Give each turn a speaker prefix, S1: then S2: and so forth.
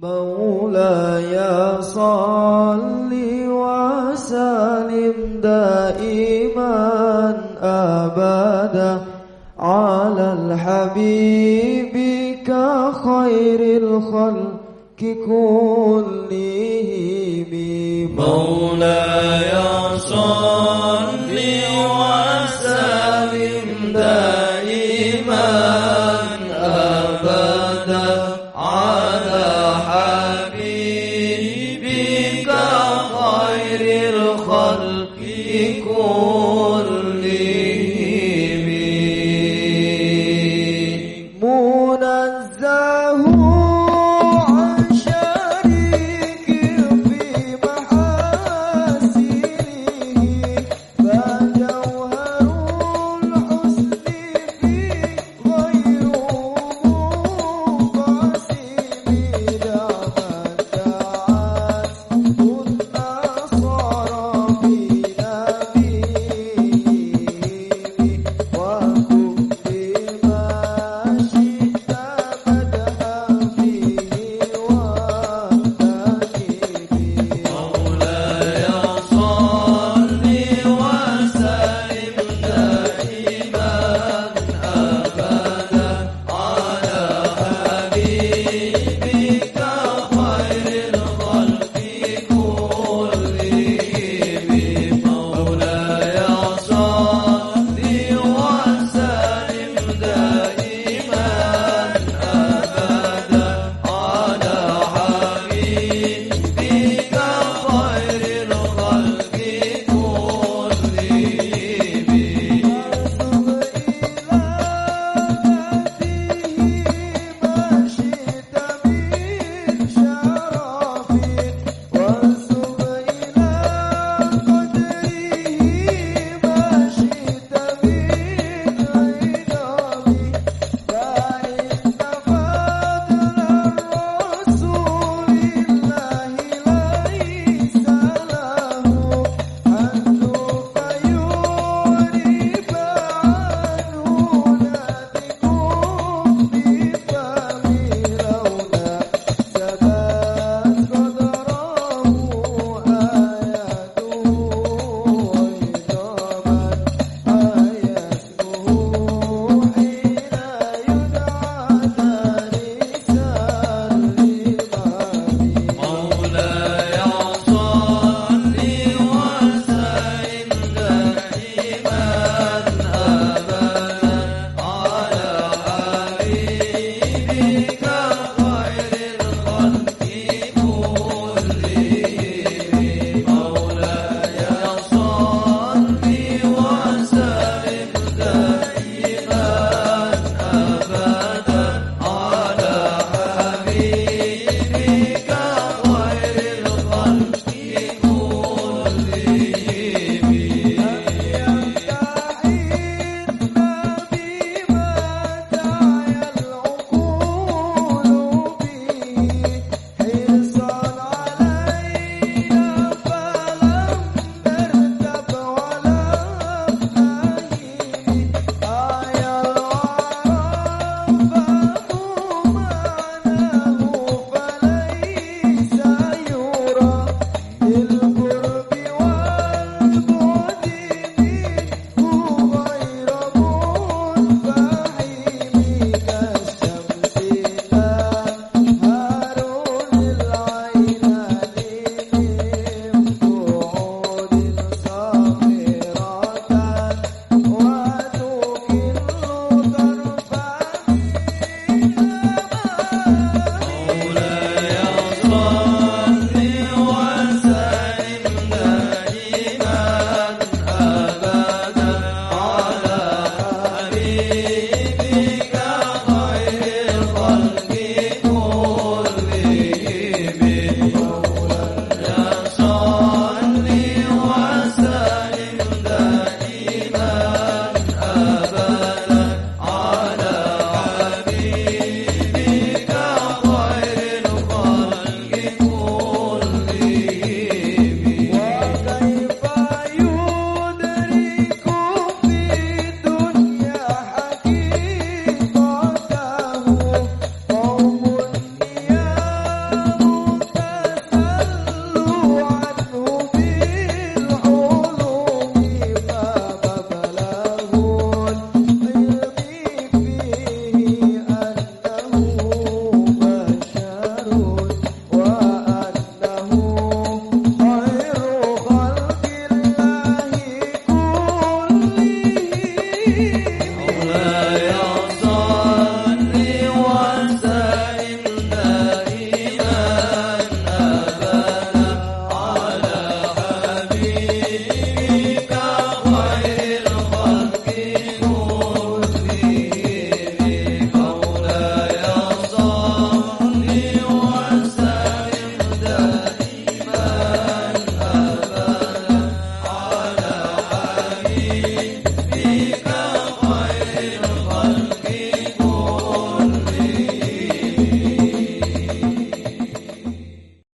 S1: مولاي صل وسلم دائما أبدا على الحبيب كخير الخلق كلهم
S2: مولاي صل